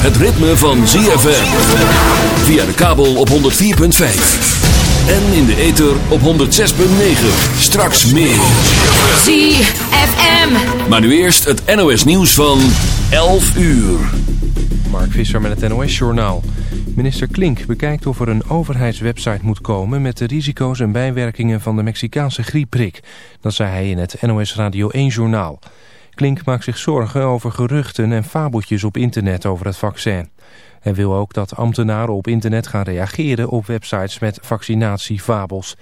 het ritme van ZFM. Via de kabel op 104.5. En in de ether op 106.9. Straks meer. ZFM. Maar nu eerst het NOS nieuws van 11 uur. Mark Visser met het NOS-journaal. Minister Klink bekijkt of er een overheidswebsite moet komen... met de risico's en bijwerkingen van de Mexicaanse griepprik. Dat zei hij in het NOS Radio 1-journaal. Klink maakt zich zorgen over geruchten en fabeltjes op internet over het vaccin. Hij wil ook dat ambtenaren op internet gaan reageren op websites met vaccinatiefabels.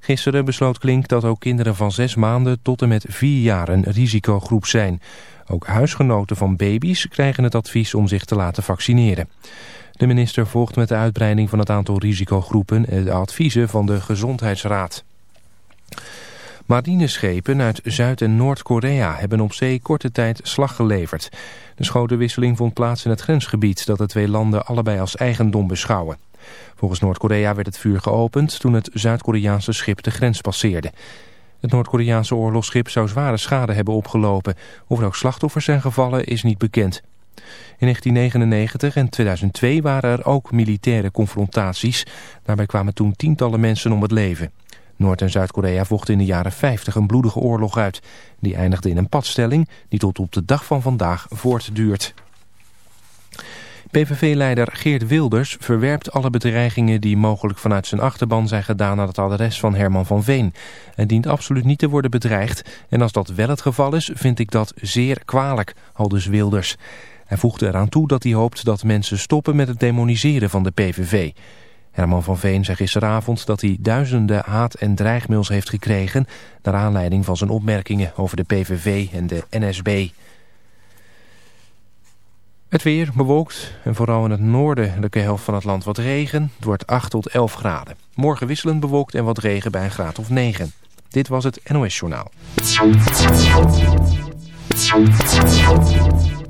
Gisteren besloot Klink dat ook kinderen van zes maanden tot en met vier jaar een risicogroep zijn. Ook huisgenoten van baby's krijgen het advies om zich te laten vaccineren. De minister volgt met de uitbreiding van het aantal risicogroepen de adviezen van de Gezondheidsraad. Marineschepen uit Zuid- en Noord-Korea hebben op zee korte tijd slag geleverd. De schotenwisseling vond plaats in het grensgebied dat de twee landen allebei als eigendom beschouwen. Volgens Noord-Korea werd het vuur geopend toen het Zuid-Koreaanse schip de grens passeerde. Het Noord-Koreaanse oorlogsschip zou zware schade hebben opgelopen. Of er ook slachtoffers zijn gevallen is niet bekend. In 1999 en 2002 waren er ook militaire confrontaties. Daarbij kwamen toen tientallen mensen om het leven. Noord- en Zuid-Korea vochten in de jaren 50 een bloedige oorlog uit. Die eindigde in een padstelling die tot op de dag van vandaag voortduurt. PVV-leider Geert Wilders verwerpt alle bedreigingen die mogelijk vanuit zijn achterban zijn gedaan aan het adres van Herman van Veen. Hij dient absoluut niet te worden bedreigd en als dat wel het geval is, vind ik dat zeer kwalijk, aldus Wilders. Hij voegde eraan toe dat hij hoopt dat mensen stoppen met het demoniseren van de PVV. Herman van Veen zei gisteravond dat hij duizenden haat- en dreigmails heeft gekregen... naar aanleiding van zijn opmerkingen over de PVV en de NSB. Het weer bewolkt en vooral in het noordelijke helft van het land wat regen. Het wordt 8 tot 11 graden. Morgen wisselend bewolkt en wat regen bij een graad of 9. Dit was het NOS Journaal.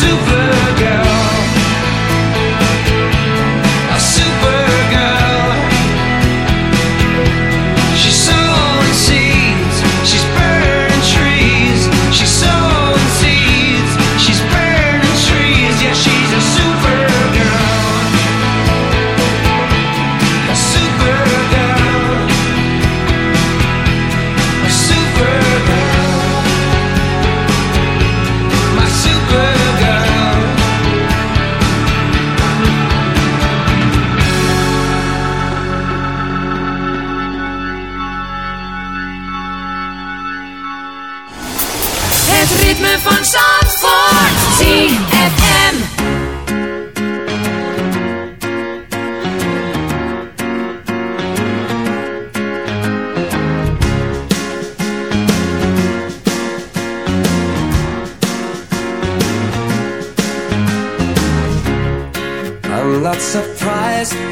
She's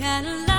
kind of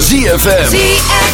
ZFM. ZFM.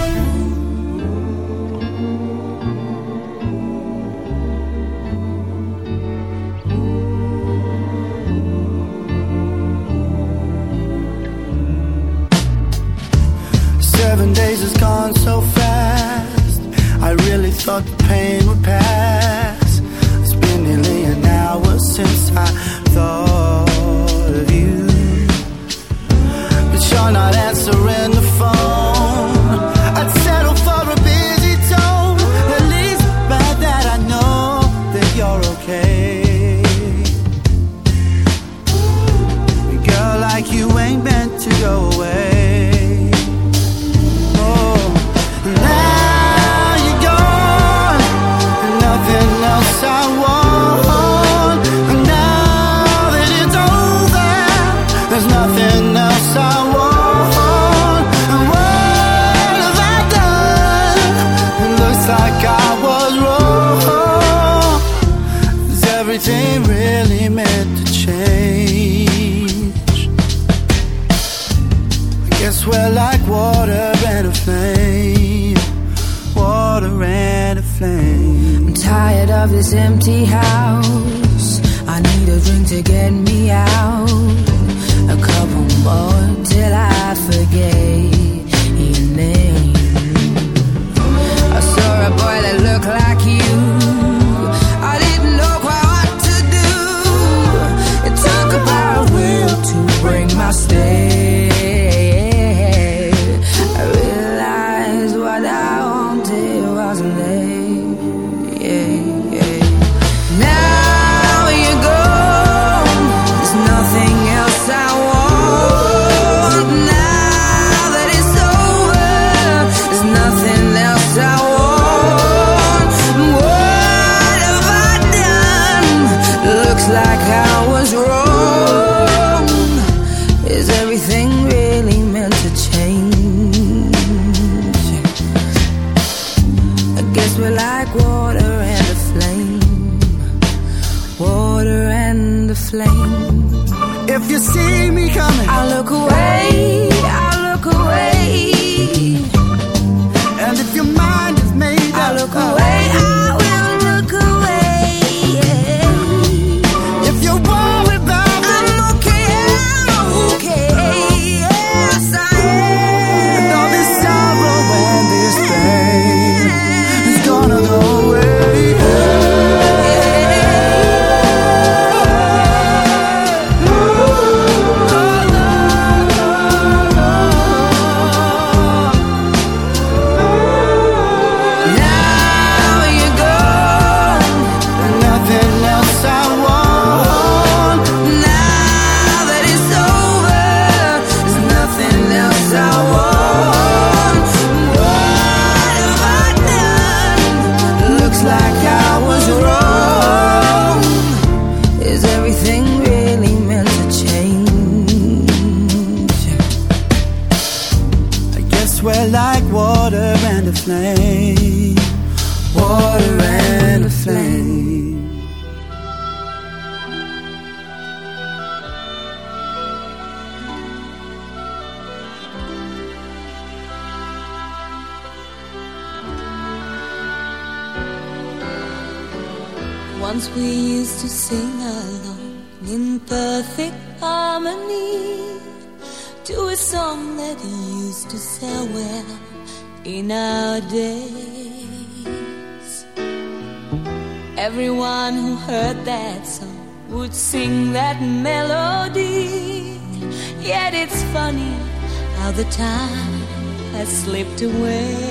tired of this empty house. I need a drink to get me out. A couple more till I forget your name. I saw a boy that looked like you. I didn't know quite what to do. It took about a will to bring my stay. The time has slipped away.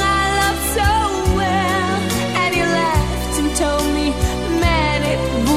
told me, man, it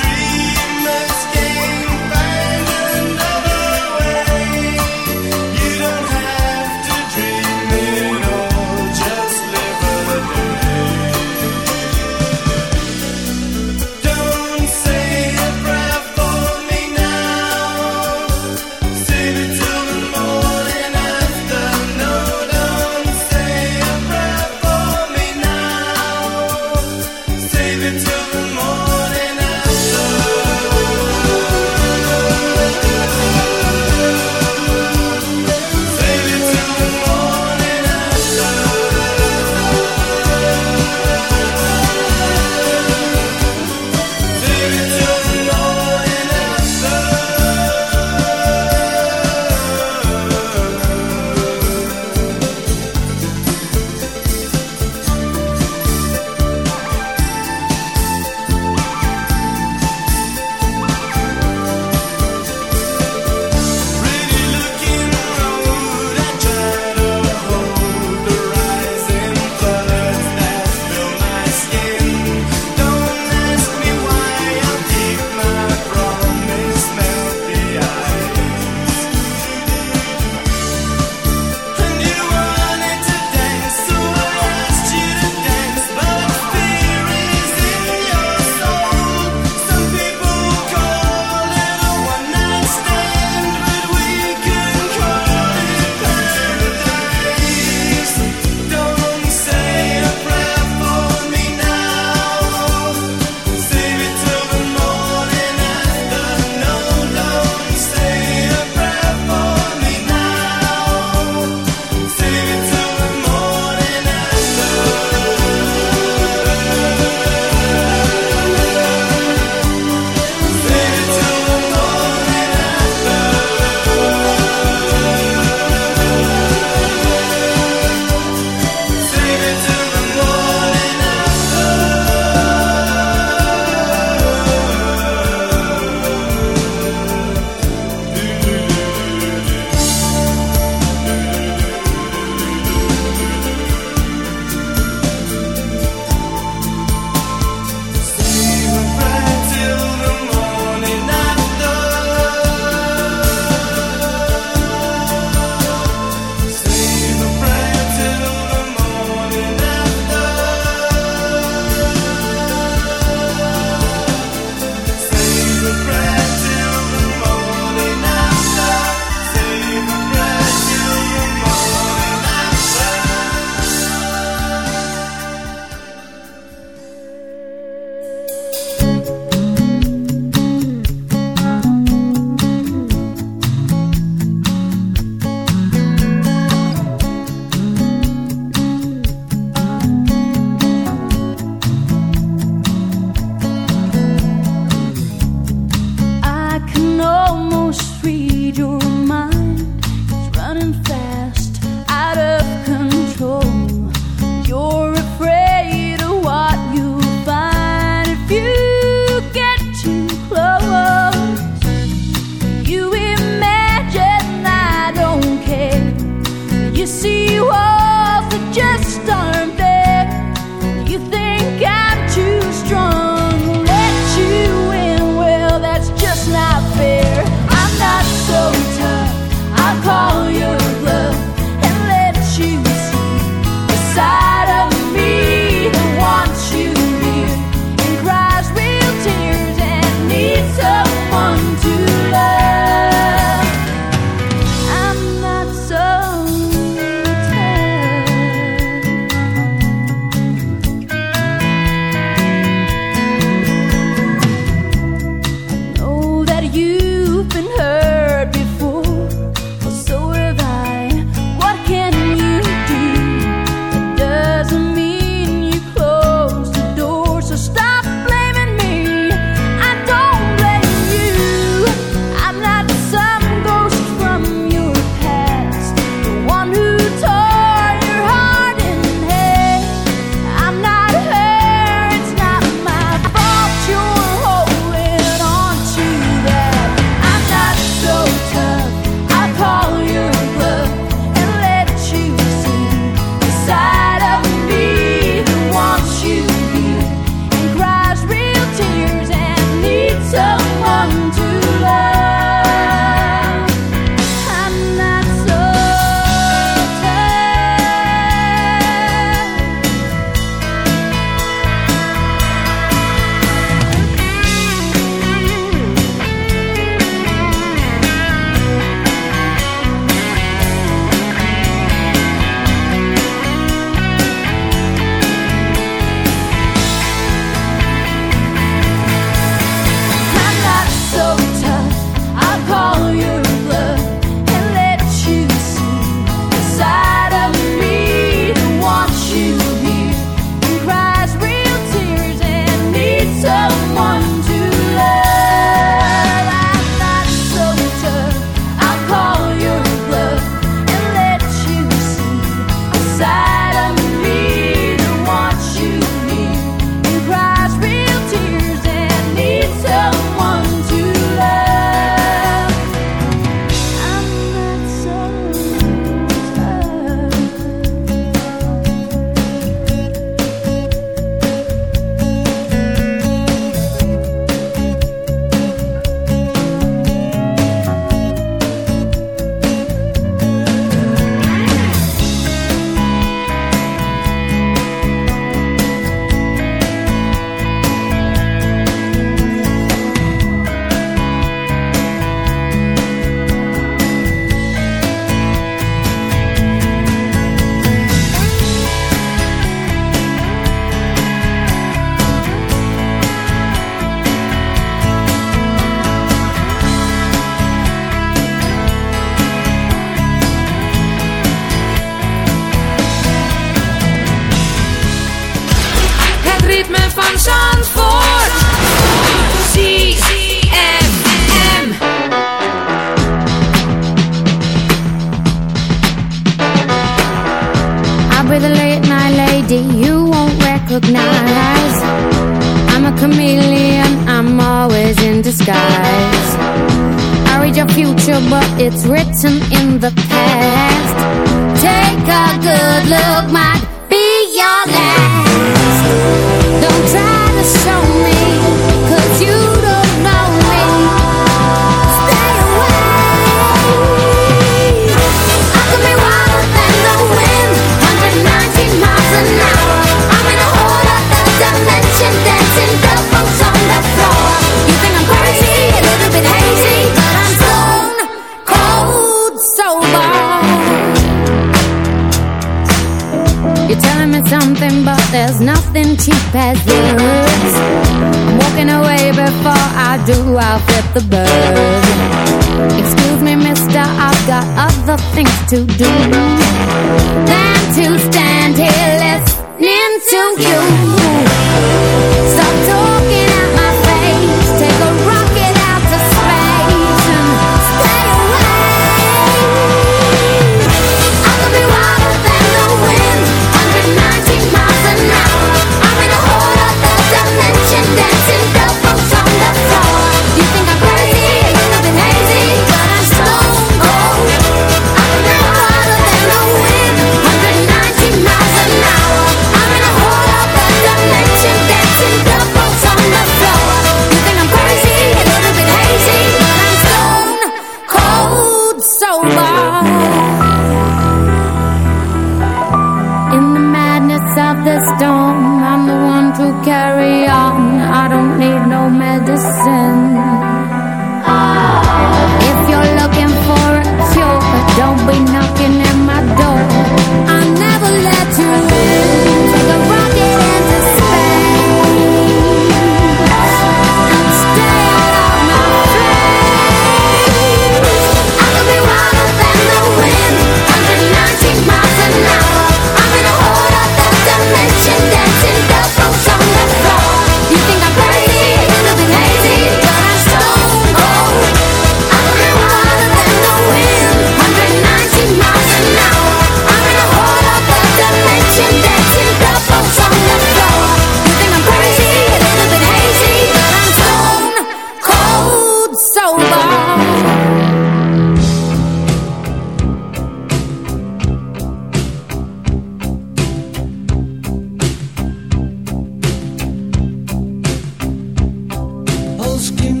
skin.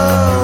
Love